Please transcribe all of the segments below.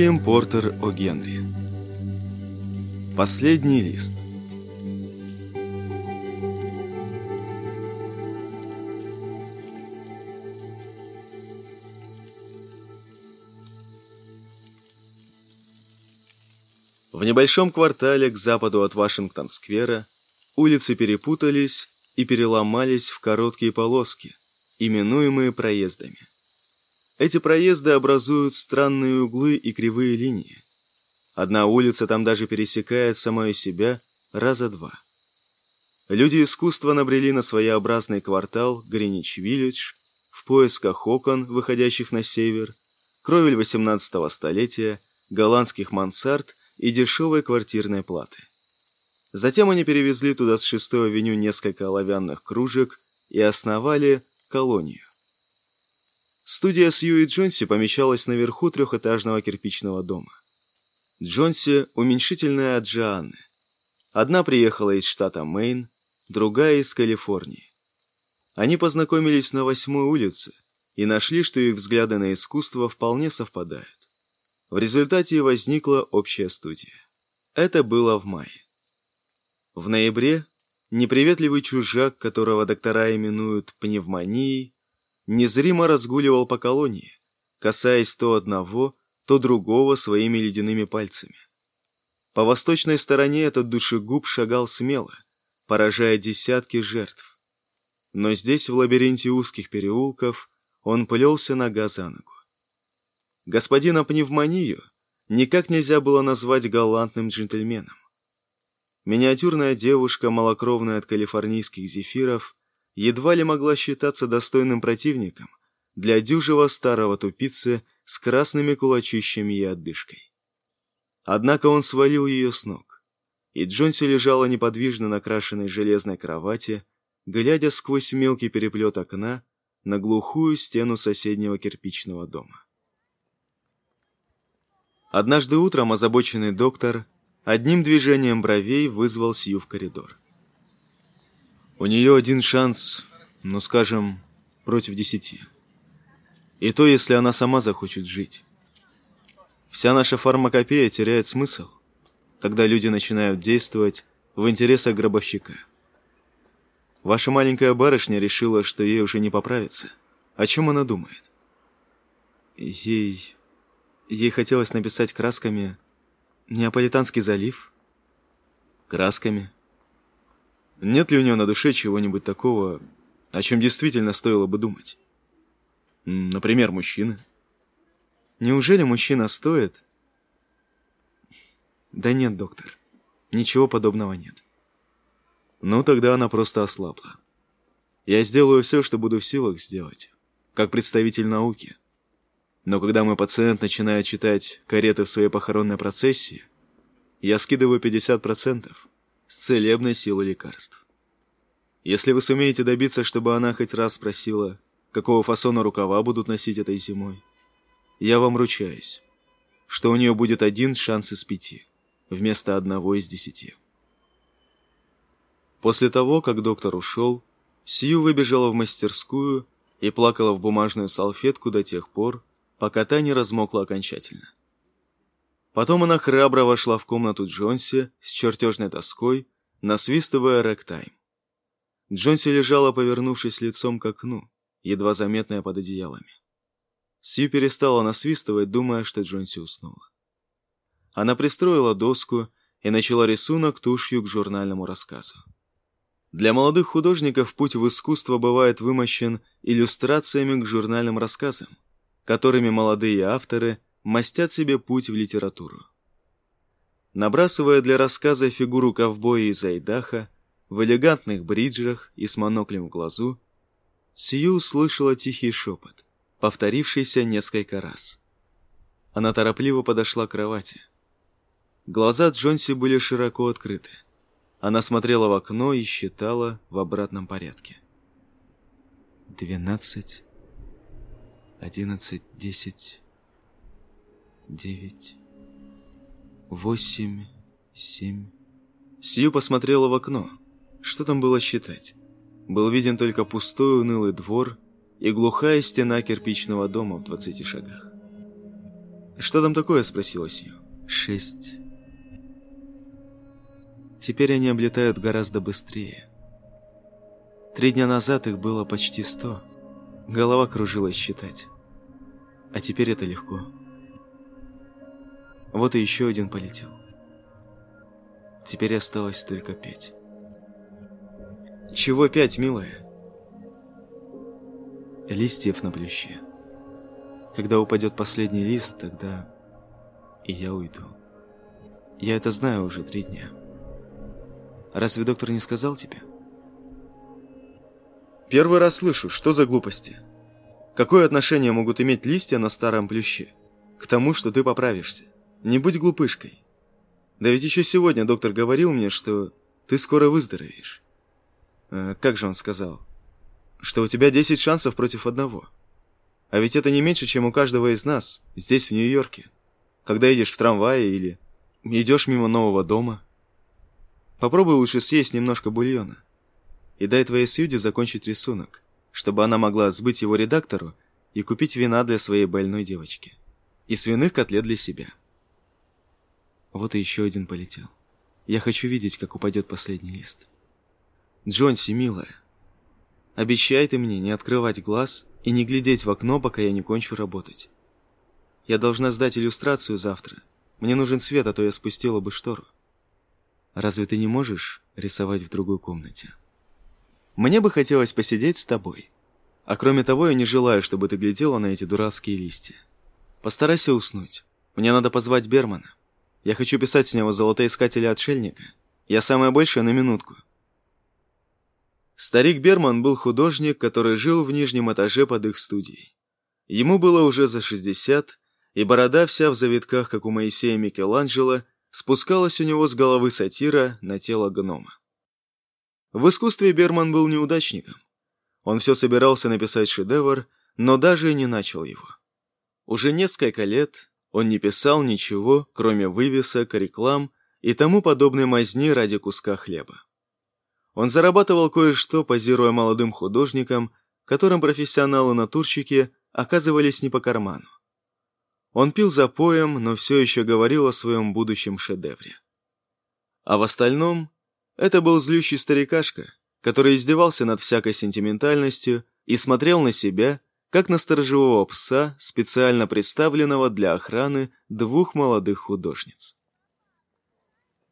Уильям Портер О. Генри Последний лист В небольшом квартале к западу от Вашингтон-сквера улицы перепутались и переломались в короткие полоски, именуемые проездами. Эти проезды образуют странные углы и кривые линии. Одна улица там даже пересекает самое себя раза два. Люди искусства набрели на своеобразный квартал Гринич-Виллидж в поисках окон, выходящих на север, кровель 18 столетия, голландских мансард и дешевой квартирной платы. Затем они перевезли туда с 6-й авеню несколько оловянных кружек и основали колонию. Студия Сью и Джонси помещалась наверху трехэтажного кирпичного дома. Джонси – уменьшительная от Джоанны. Одна приехала из штата Мэйн, другая – из Калифорнии. Они познакомились на восьмой улице и нашли, что их взгляды на искусство вполне совпадают. В результате возникла общая студия. Это было в мае. В ноябре неприветливый чужак, которого доктора именуют пневмонией, незримо разгуливал по колонии, касаясь то одного, то другого своими ледяными пальцами. По восточной стороне этот душегуб шагал смело, поражая десятки жертв. Но здесь, в лабиринте узких переулков, он плелся нога за ногу. Господина пневмонию никак нельзя было назвать галантным джентльменом. Миниатюрная девушка, малокровная от калифорнийских зефиров, едва ли могла считаться достойным противником для дюжего старого тупицы с красными кулачищами и отдышкой. Однако он свалил ее с ног, и Джонси лежала неподвижно на крашенной железной кровати, глядя сквозь мелкий переплет окна на глухую стену соседнего кирпичного дома. Однажды утром озабоченный доктор одним движением бровей вызвал Сью в коридор. У нее один шанс, ну, скажем, против десяти. И то, если она сама захочет жить. Вся наша фармакопея теряет смысл, когда люди начинают действовать в интересах гробовщика. Ваша маленькая барышня решила, что ей уже не поправится. О чем она думает? Ей... Ей хотелось написать красками «Неаполитанский залив». Красками. Нет ли у нее на душе чего-нибудь такого, о чем действительно стоило бы думать? Например, мужчины. Неужели мужчина стоит? Да нет, доктор. Ничего подобного нет. Ну, тогда она просто ослабла. Я сделаю все, что буду в силах сделать, как представитель науки. Но когда мой пациент начинает читать кареты в своей похоронной процессии, я скидываю 50% с целебной силой лекарств. Если вы сумеете добиться, чтобы она хоть раз спросила, какого фасона рукава будут носить этой зимой, я вам ручаюсь, что у нее будет один шанс из пяти, вместо одного из десяти. После того, как доктор ушел, Сью выбежала в мастерскую и плакала в бумажную салфетку до тех пор, пока та не размокла окончательно. Потом она храбро вошла в комнату Джонси с чертежной доской, насвистывая рэктайм. Джонси лежала, повернувшись лицом к окну, едва заметная под одеялами. Сью перестала насвистывать, думая, что Джонси уснула. Она пристроила доску и начала рисунок тушью к журнальному рассказу. Для молодых художников путь в искусство бывает вымощен иллюстрациями к журнальным рассказам, которыми молодые авторы – мастят себе путь в литературу. Набрасывая для рассказа фигуру ковбоя из Айдаха в элегантных бриджах и с моноклем в глазу, Сью услышала тихий шепот, повторившийся несколько раз. Она торопливо подошла к кровати. Глаза Джонси были широко открыты. Она смотрела в окно и считала в обратном порядке. «Двенадцать, одиннадцать, десять...» девять, восемь, семь. Сью посмотрела в окно. Что там было считать? Был виден только пустой унылый двор и глухая стена кирпичного дома в двадцати шагах. «Что там такое?» – спросила Сью. «Шесть». Теперь они облетают гораздо быстрее. Три дня назад их было почти сто. Голова кружилась считать. А теперь это легко. Вот и еще один полетел. Теперь осталось только пять. Чего пять, милая? Листьев на плюще. Когда упадет последний лист, тогда и я уйду. Я это знаю уже три дня. Разве доктор не сказал тебе? Первый раз слышу, что за глупости? Какое отношение могут иметь листья на старом плюще? К тому, что ты поправишься. Не будь глупышкой. Да ведь еще сегодня доктор говорил мне, что ты скоро выздоровеешь. А как же он сказал? Что у тебя 10 шансов против одного. А ведь это не меньше, чем у каждого из нас, здесь, в Нью-Йорке. Когда едешь в трамвае или идешь мимо нового дома. Попробуй лучше съесть немножко бульона. И дай твоей Сьюди закончить рисунок, чтобы она могла сбыть его редактору и купить вина для своей больной девочки. И свиных котлет для себя. Вот и еще один полетел. Я хочу видеть, как упадет последний лист. Джонси, милая, обещай ты мне не открывать глаз и не глядеть в окно, пока я не кончу работать. Я должна сдать иллюстрацию завтра. Мне нужен свет, а то я спустила бы штору. Разве ты не можешь рисовать в другой комнате? Мне бы хотелось посидеть с тобой. А кроме того, я не желаю, чтобы ты глядела на эти дурацкие листья. Постарайся уснуть. Мне надо позвать Бермана. Я хочу писать с него золотоискателя-отшельника. Я самое большее на минутку. Старик Берман был художник, который жил в нижнем этаже под их студией. Ему было уже за 60, и борода вся в завитках, как у Моисея Микеланджело, спускалась у него с головы сатира на тело гнома. В искусстве Берман был неудачником. Он все собирался написать шедевр, но даже и не начал его. Уже несколько лет он не писал ничего, кроме вывесок, реклам и тому подобной мазни ради куска хлеба. Он зарабатывал кое-что, позируя молодым художникам, которым профессионалы-натурщики оказывались не по карману. Он пил за поем, но все еще говорил о своем будущем шедевре. А в остальном, это был злющий старикашка, который издевался над всякой сентиментальностью и смотрел на себя, как на сторожевого пса, специально представленного для охраны двух молодых художниц.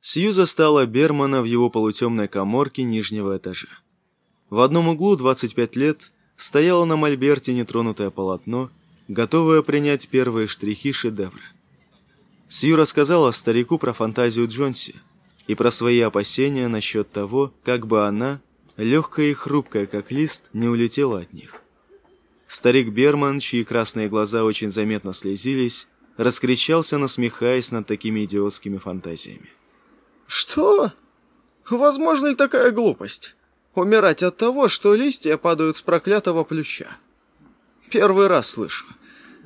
Сью застала Бермана в его полутемной коморке нижнего этажа. В одном углу 25 лет стояло на мольберте нетронутое полотно, готовая принять первые штрихи шедевра. Сью рассказала старику про фантазию Джонси и про свои опасения насчет того, как бы она, легкая и хрупкая, как лист, не улетела от них. Старик Берман, чьи красные глаза очень заметно слезились, раскричался, насмехаясь над такими идиотскими фантазиями. «Что? Возможно ли такая глупость? Умирать от того, что листья падают с проклятого плюща? Первый раз слышу.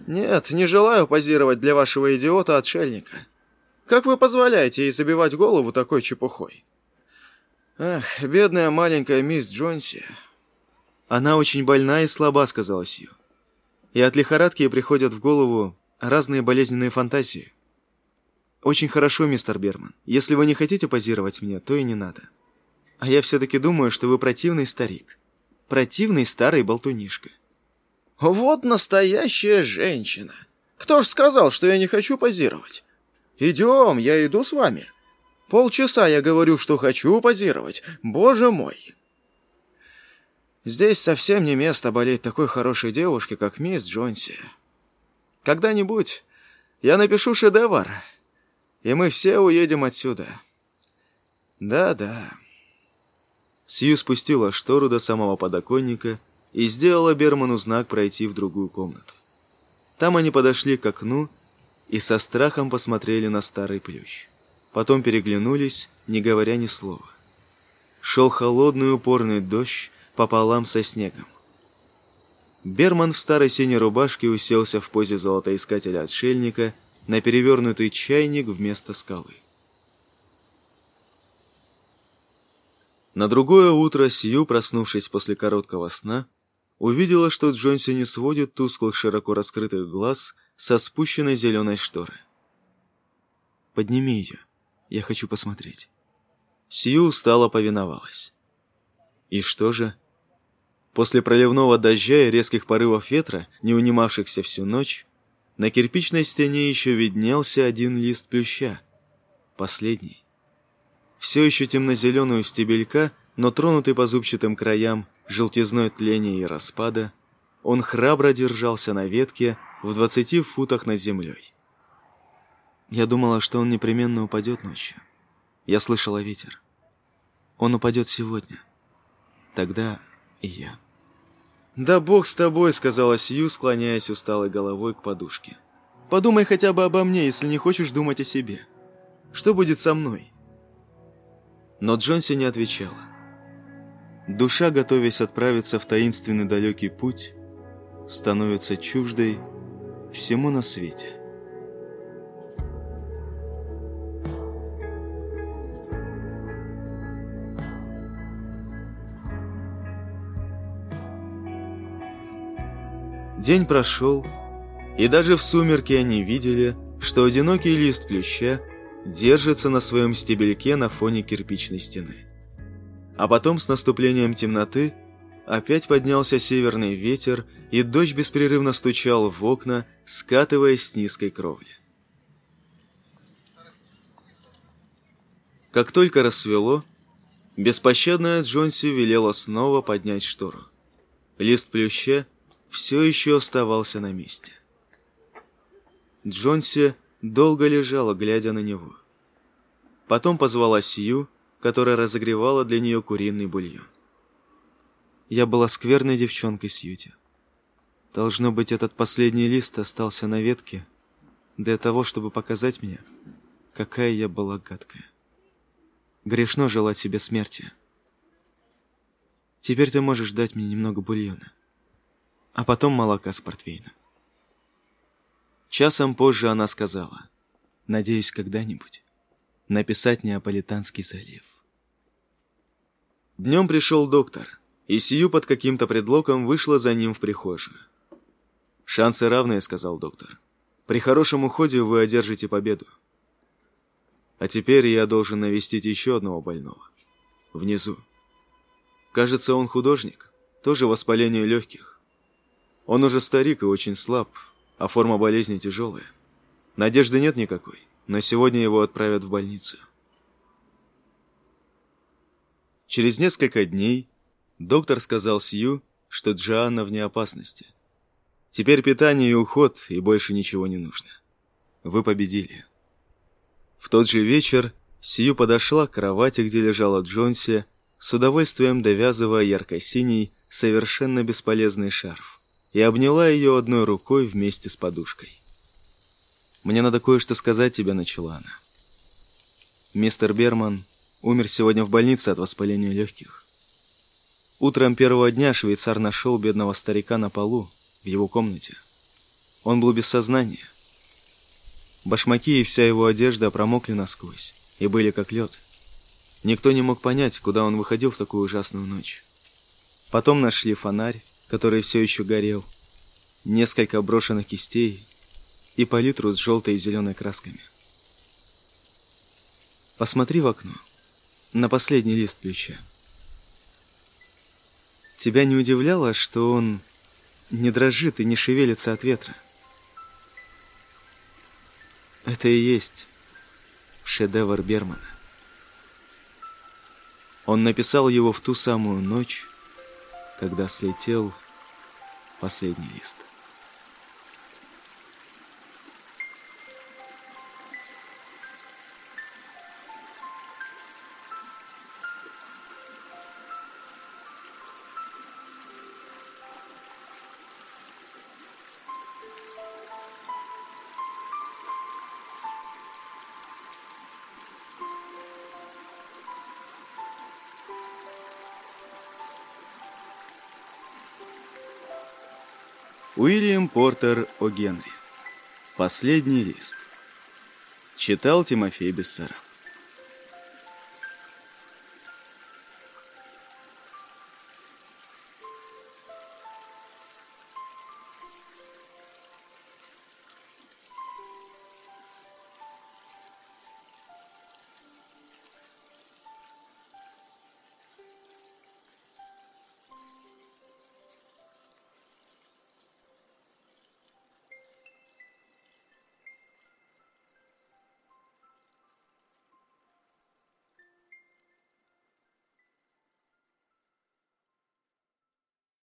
«Нет, не желаю позировать для вашего идиота-отшельника. Как вы позволяете ей забивать голову такой чепухой?» «Ах, бедная маленькая мисс Джонси». «Она очень больна и слаба», — сказала Сью. «И от лихорадки приходят в голову разные болезненные фантазии». «Очень хорошо, мистер Берман. Если вы не хотите позировать мне, то и не надо. А я все-таки думаю, что вы противный старик. Противный старый болтунишка. Вот настоящая женщина. Кто ж сказал, что я не хочу позировать? Идем, я иду с вами. Полчаса я говорю, что хочу позировать. Боже мой. Здесь совсем не место болеть такой хорошей девушке, как мисс Джонси. Когда-нибудь я напишу шедевр, и мы все уедем отсюда. Да-да. Сью спустила штору до самого подоконника и сделала Берману знак пройти в другую комнату. Там они подошли к окну и со страхом посмотрели на старый плющ. Потом переглянулись, не говоря ни слова. Шел холодный упорный дождь пополам со снегом. Берман в старой синей рубашке уселся в позе золотоискателя-отшельника на перевернутый чайник вместо скалы. На другое утро Сью, проснувшись после короткого сна, увидела, что Джонси не сводит тусклых широко раскрытых глаз со спущенной зеленой шторы. «Подними ее, я хочу посмотреть». Сью устало повиновалась. И что же? После проливного дождя и резких порывов ветра, не унимавшихся всю ночь, на кирпичной стене еще виднелся один лист плюща. Последний. Все еще темно-зеленый у стебелька, но тронутый по зубчатым краям желтизной тления и распада, он храбро держался на ветке в двадцати футах над землей. Я думала, что он непременно упадет ночью. Я слышала ветер. Он упадет сегодня. Тогда и я. «Да бог с тобой», — сказала Сью, склоняясь усталой головой к подушке. «Подумай хотя бы обо мне, если не хочешь думать о себе. Что будет со мной?» Но Джонси не отвечала. Душа, готовясь отправиться в таинственный далекий путь, становится чуждой всему на свете. День прошел, и даже в сумерки они видели, что одинокий лист плюща держится на своем стебельке на фоне кирпичной стены. А потом с наступлением темноты опять поднялся северный ветер, и дождь беспрерывно стучал в окна, скатываясь с низкой кровли. Как только рассвело, беспощадная Джонси велела снова поднять штору. Лист плюща все еще оставался на месте. Джонси долго лежала, глядя на него. Потом позвала Сью, которая разогревала для нее куриный бульон. Я была скверной девчонкой Сьюти. Должно быть, этот последний лист остался на ветке для того, чтобы показать мне, какая я была гадкая. Грешно желать себе смерти. Теперь ты можешь дать мне немного бульона а потом молока с портвейном. Часом позже она сказала, «Надеюсь, когда-нибудь написать Неаполитанский залив». Днем пришел доктор, и Сию под каким-то предлогом вышла за ним в прихожую. «Шансы равные», — сказал доктор. «При хорошем уходе вы одержите победу. А теперь я должен навестить еще одного больного. Внизу. Кажется, он художник, тоже воспаление легких. Он уже старик и очень слаб, а форма болезни тяжелая. Надежды нет никакой, но сегодня его отправят в больницу. Через несколько дней доктор сказал Сью, что Джоанна вне опасности. Теперь питание и уход, и больше ничего не нужно. Вы победили. В тот же вечер Сью подошла к кровати, где лежала Джонси, с удовольствием довязывая ярко-синий, совершенно бесполезный шарф и обняла ее одной рукой вместе с подушкой. «Мне надо кое-что сказать тебе», — начала она. «Мистер Берман умер сегодня в больнице от воспаления легких. Утром первого дня швейцар нашел бедного старика на полу, в его комнате. Он был без сознания. Башмаки и вся его одежда промокли насквозь и были как лед. Никто не мог понять, куда он выходил в такую ужасную ночь. Потом нашли фонарь, который все еще горел, несколько брошенных кистей и палитру с желтой и зеленой красками. Посмотри в окно, на последний лист плюща. Тебя не удивляло, что он не дрожит и не шевелится от ветра? Это и есть шедевр Бермана. Он написал его в ту самую ночь, когда слетел последний лист. Уильям Портер О. Генри. Последний лист. Читал Тимофей Бессараб.